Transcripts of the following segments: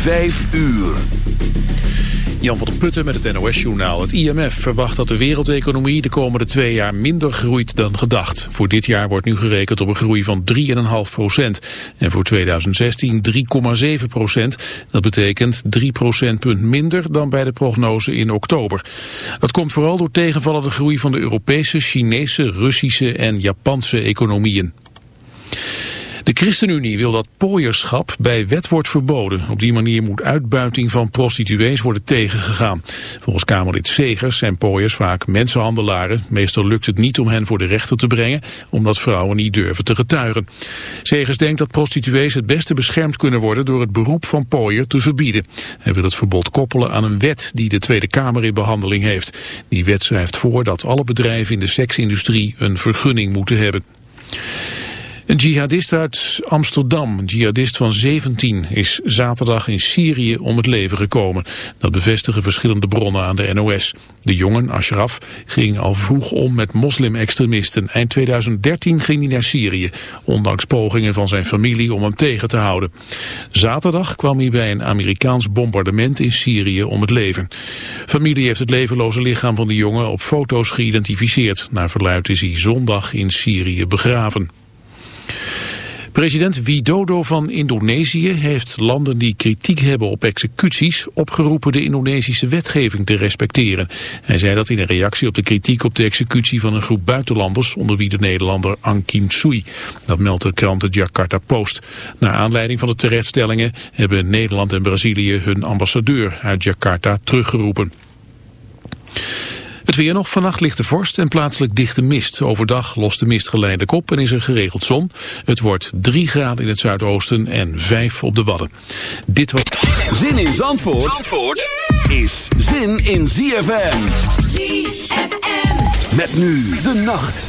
Vijf uur. Jan van der Putten met het NOS-journaal. Het IMF verwacht dat de wereldeconomie de komende twee jaar minder groeit dan gedacht. Voor dit jaar wordt nu gerekend op een groei van 3,5 procent. En voor 2016 3,7 procent. Dat betekent 3 procentpunt minder dan bij de prognose in oktober. Dat komt vooral door tegenvallende groei van de Europese, Chinese, Russische en Japanse economieën. De ChristenUnie wil dat pooierschap bij wet wordt verboden. Op die manier moet uitbuiting van prostituees worden tegengegaan. Volgens Kamerlid Segers zijn pooiers vaak mensenhandelaren. Meestal lukt het niet om hen voor de rechter te brengen, omdat vrouwen niet durven te getuigen. Segers denkt dat prostituees het beste beschermd kunnen worden door het beroep van pooier te verbieden. Hij wil het verbod koppelen aan een wet die de Tweede Kamer in behandeling heeft. Die wet schrijft voor dat alle bedrijven in de seksindustrie een vergunning moeten hebben. Een jihadist uit Amsterdam, een jihadist van 17, is zaterdag in Syrië om het leven gekomen. Dat bevestigen verschillende bronnen aan de NOS. De jongen, Ashraf, ging al vroeg om met moslim-extremisten. Eind 2013 ging hij naar Syrië, ondanks pogingen van zijn familie om hem tegen te houden. Zaterdag kwam hij bij een Amerikaans bombardement in Syrië om het leven. Familie heeft het levenloze lichaam van de jongen op foto's geïdentificeerd. Naar verluid is hij zondag in Syrië begraven. President Widodo van Indonesië heeft landen die kritiek hebben op executies opgeroepen de Indonesische wetgeving te respecteren. Hij zei dat in een reactie op de kritiek op de executie van een groep buitenlanders, onder wie de Nederlander Ang Kim Sui. Dat meldt de krant de Jakarta Post. Naar aanleiding van de terechtstellingen hebben Nederland en Brazilië hun ambassadeur uit Jakarta teruggeroepen. Het weer nog. Vannacht ligt de vorst en plaatselijk dichte mist. Overdag lost de mist geleidelijk op en is er geregeld zon. Het wordt 3 graden in het zuidoosten en 5 op de Wadden. Dit was... Zin in Zandvoort, Zandvoort is zin in ZFM. ZFM. Met nu de nacht.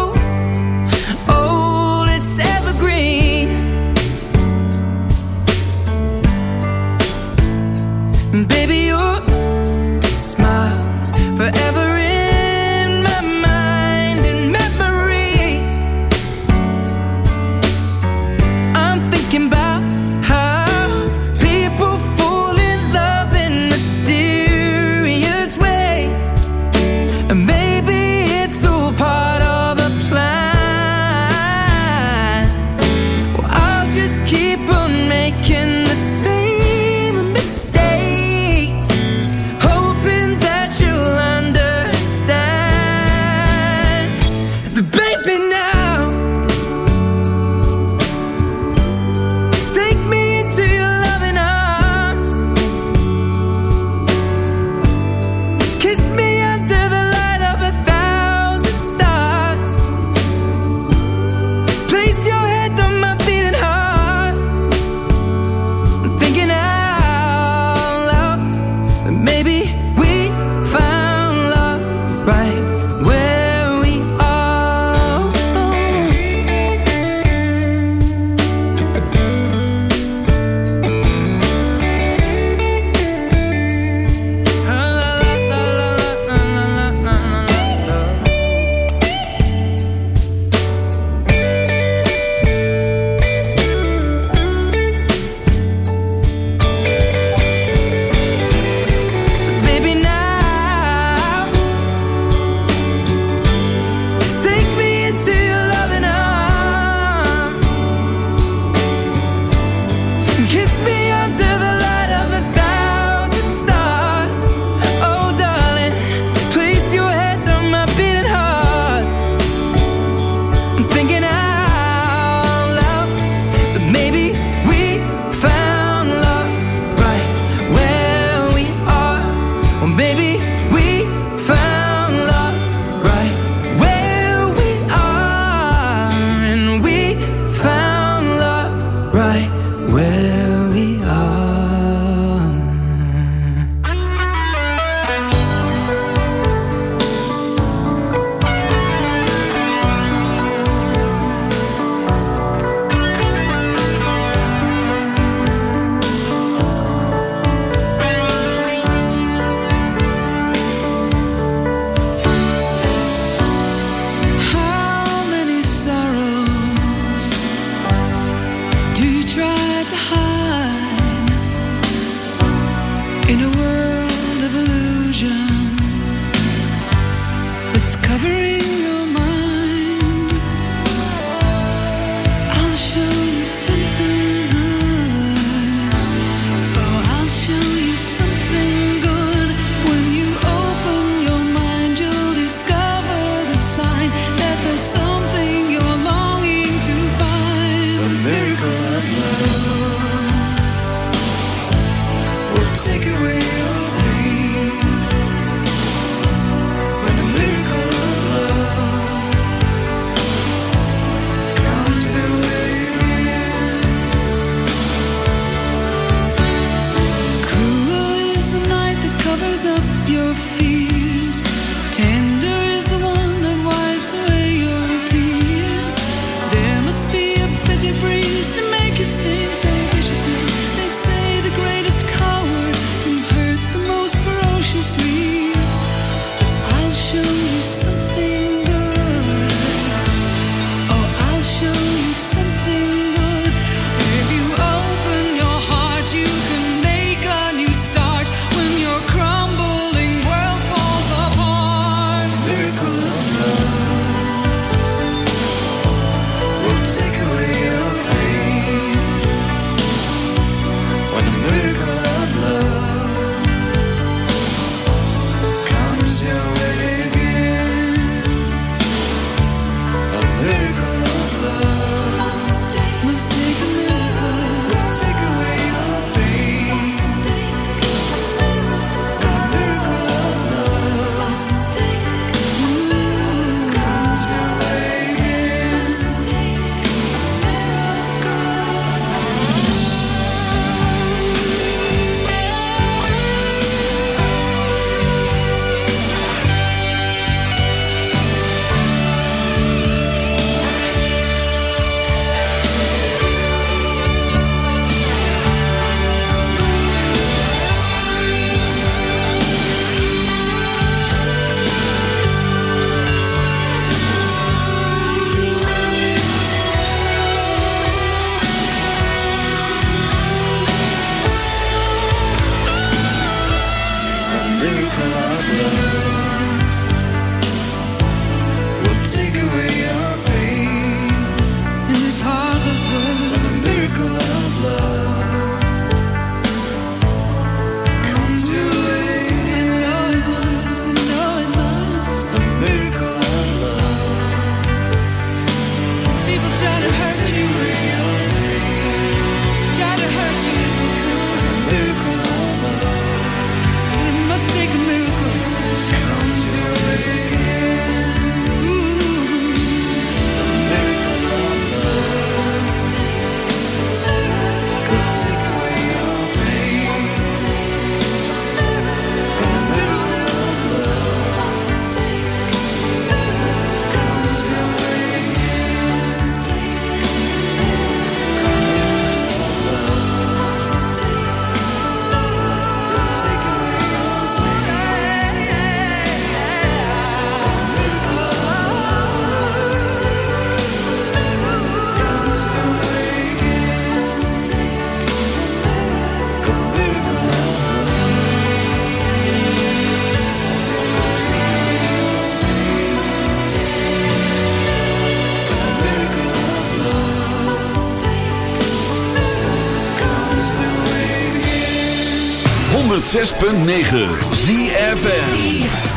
106.9 ZFN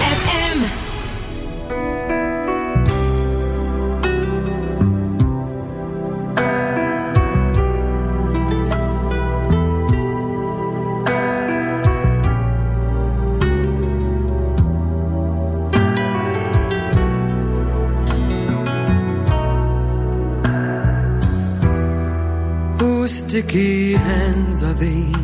sticky hands are these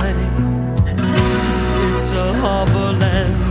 a harbor land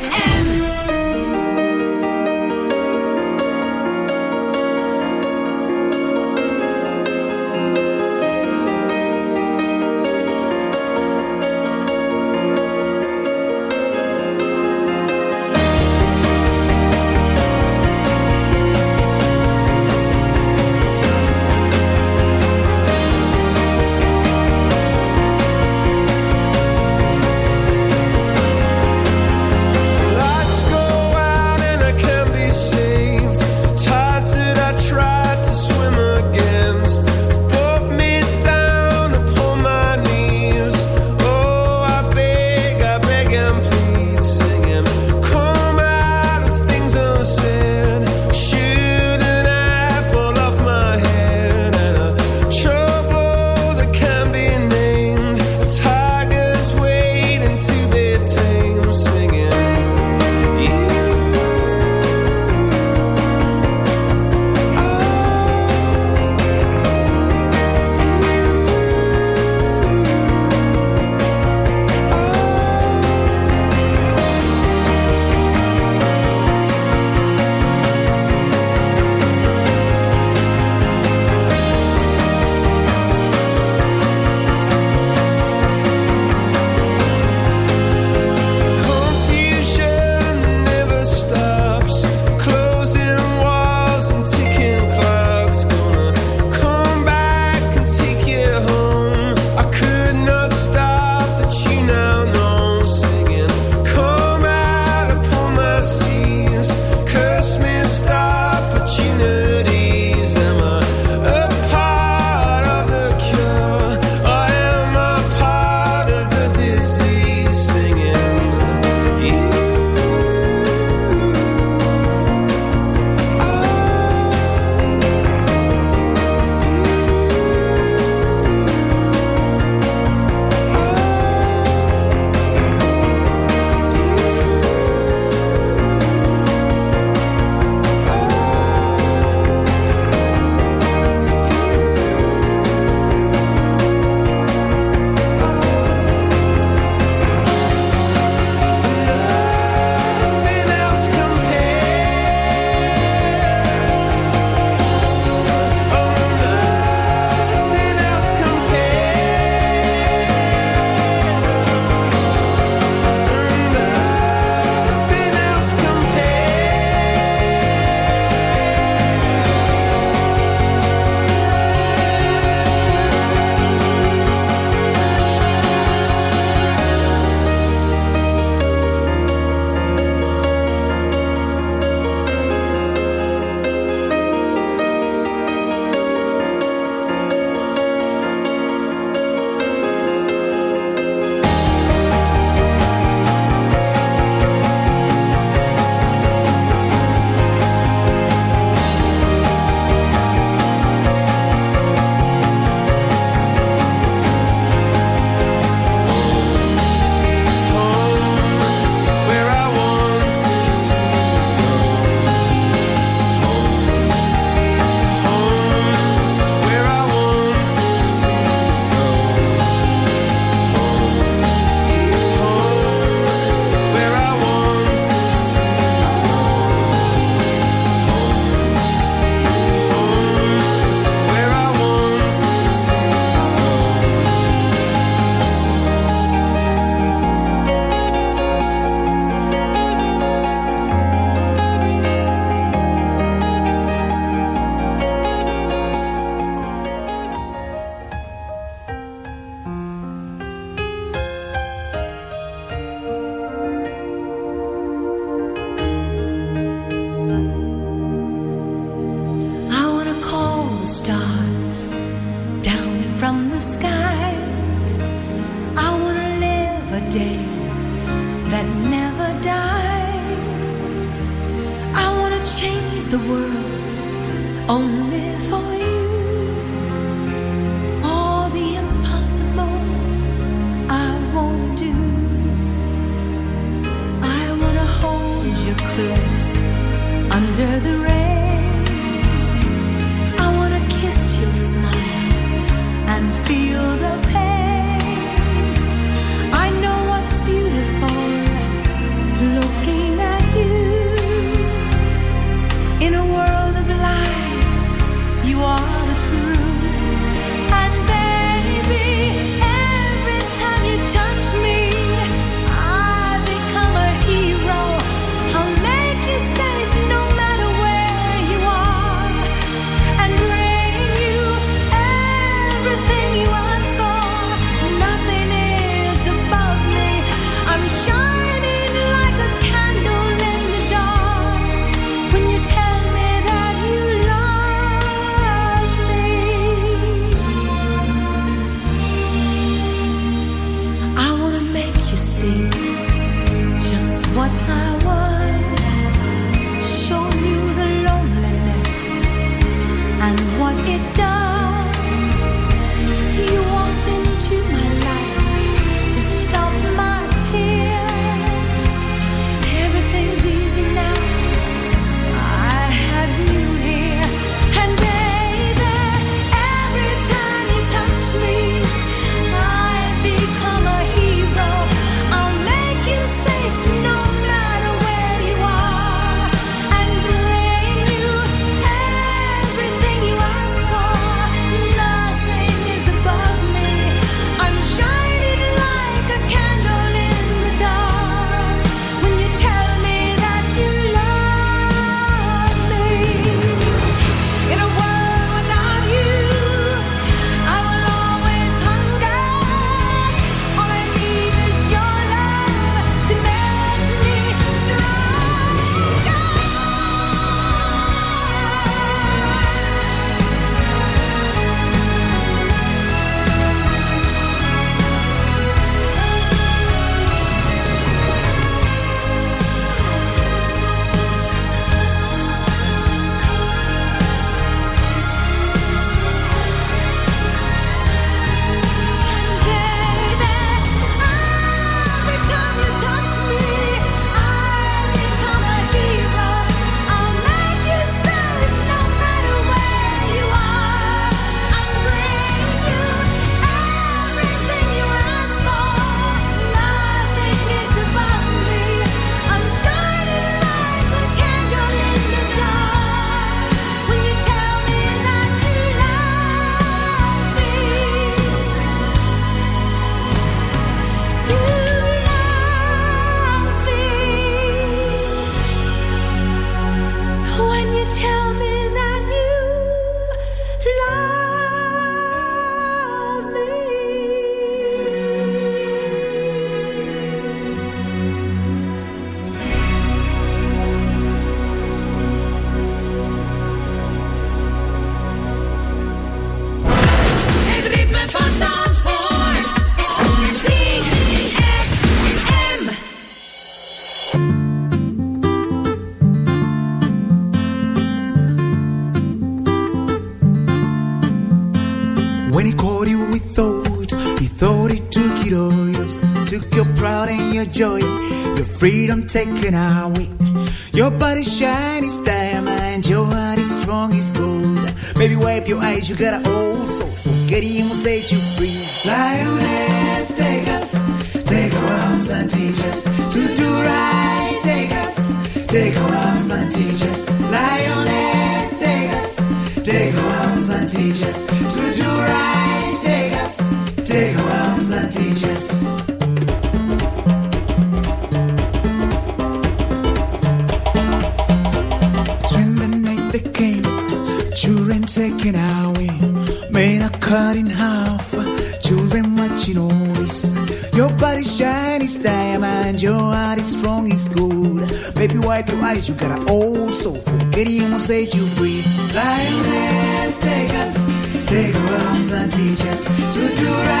Taken away. Your body's shiny as diamond, your heart is strong as gold. Baby, wipe your eyes, you got an old soul. Forgetting will set you free. Wipe your eyes, you got an old soul. Forgetting will set you free. Lioness, take us, take our arms and teach us to do right.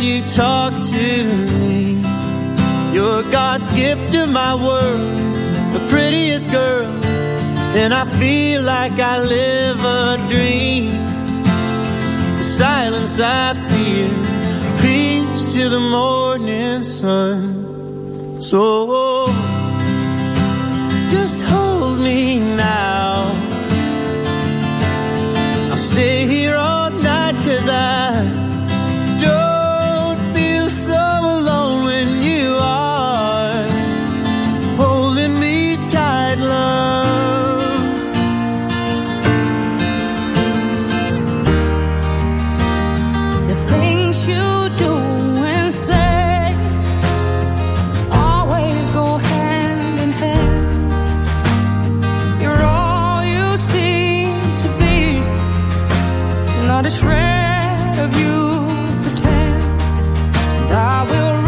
you talk to me. You're God's gift to my world, the prettiest girl, and I feel like I live a dream. The silence I feel, peace to the morning sun. So not a shred of you pretends. And I will.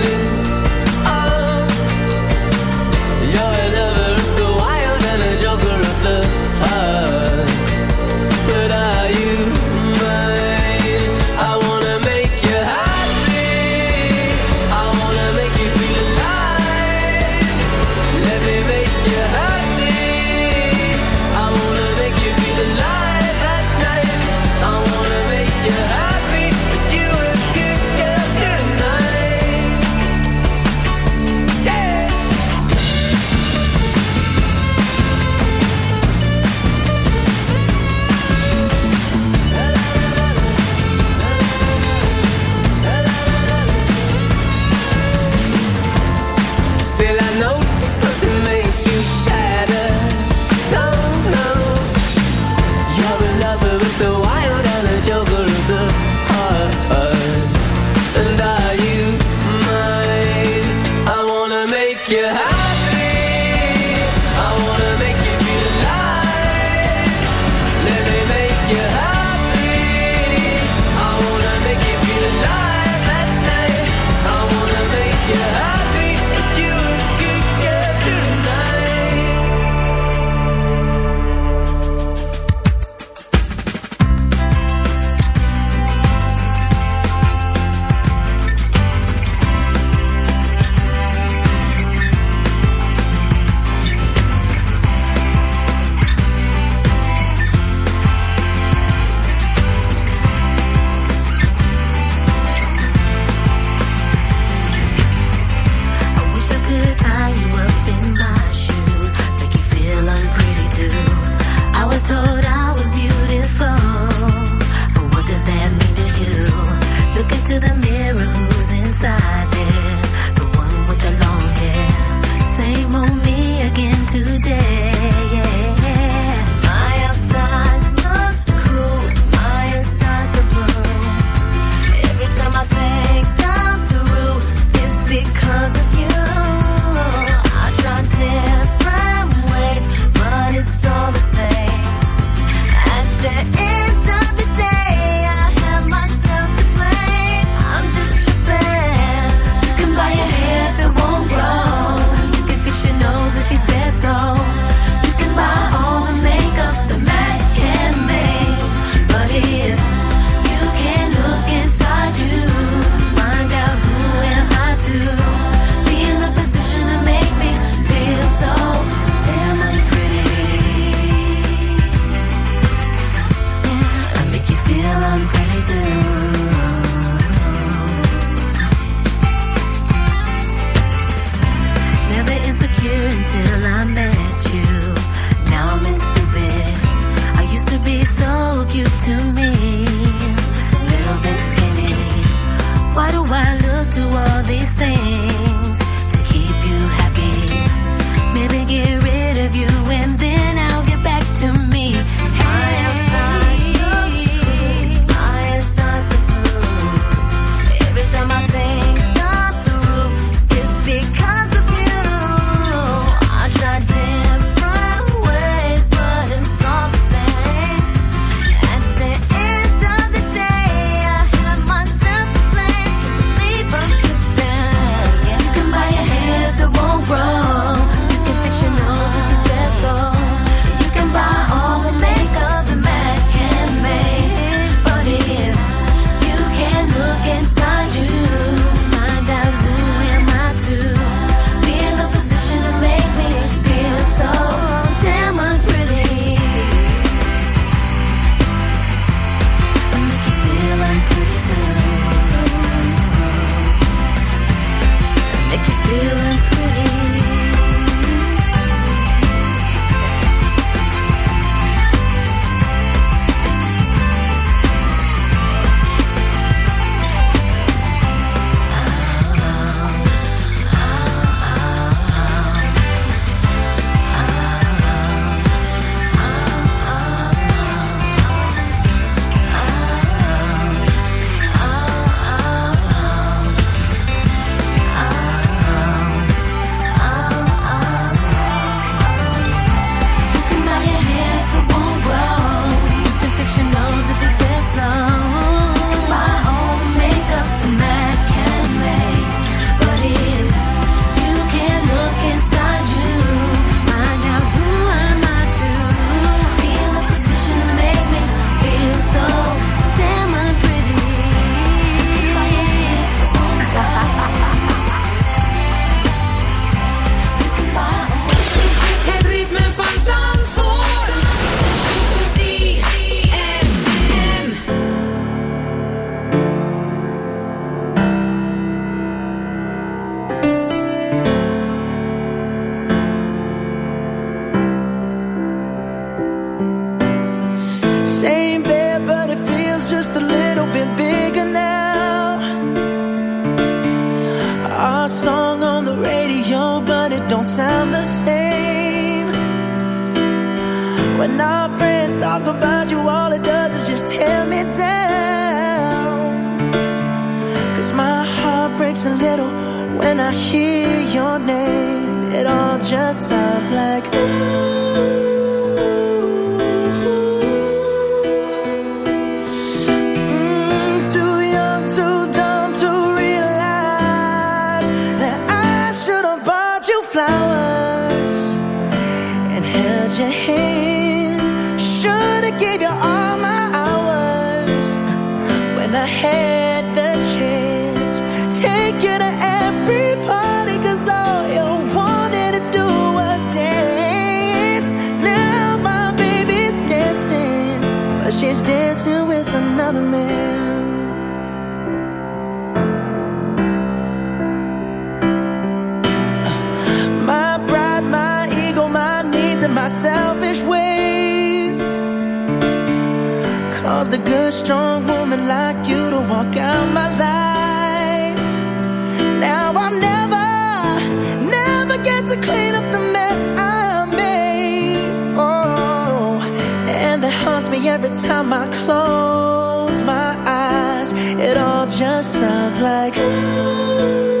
like ooh.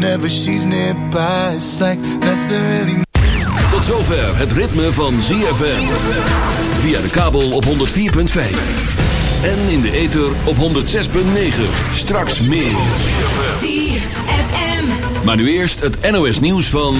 Whenever she's nearby. It's like nothing really. Tot zover het ritme van ZFM. Via de kabel op 104.5. En in de ether op 106.9. Straks meer. ZFM. Maar nu eerst het NOS nieuws van...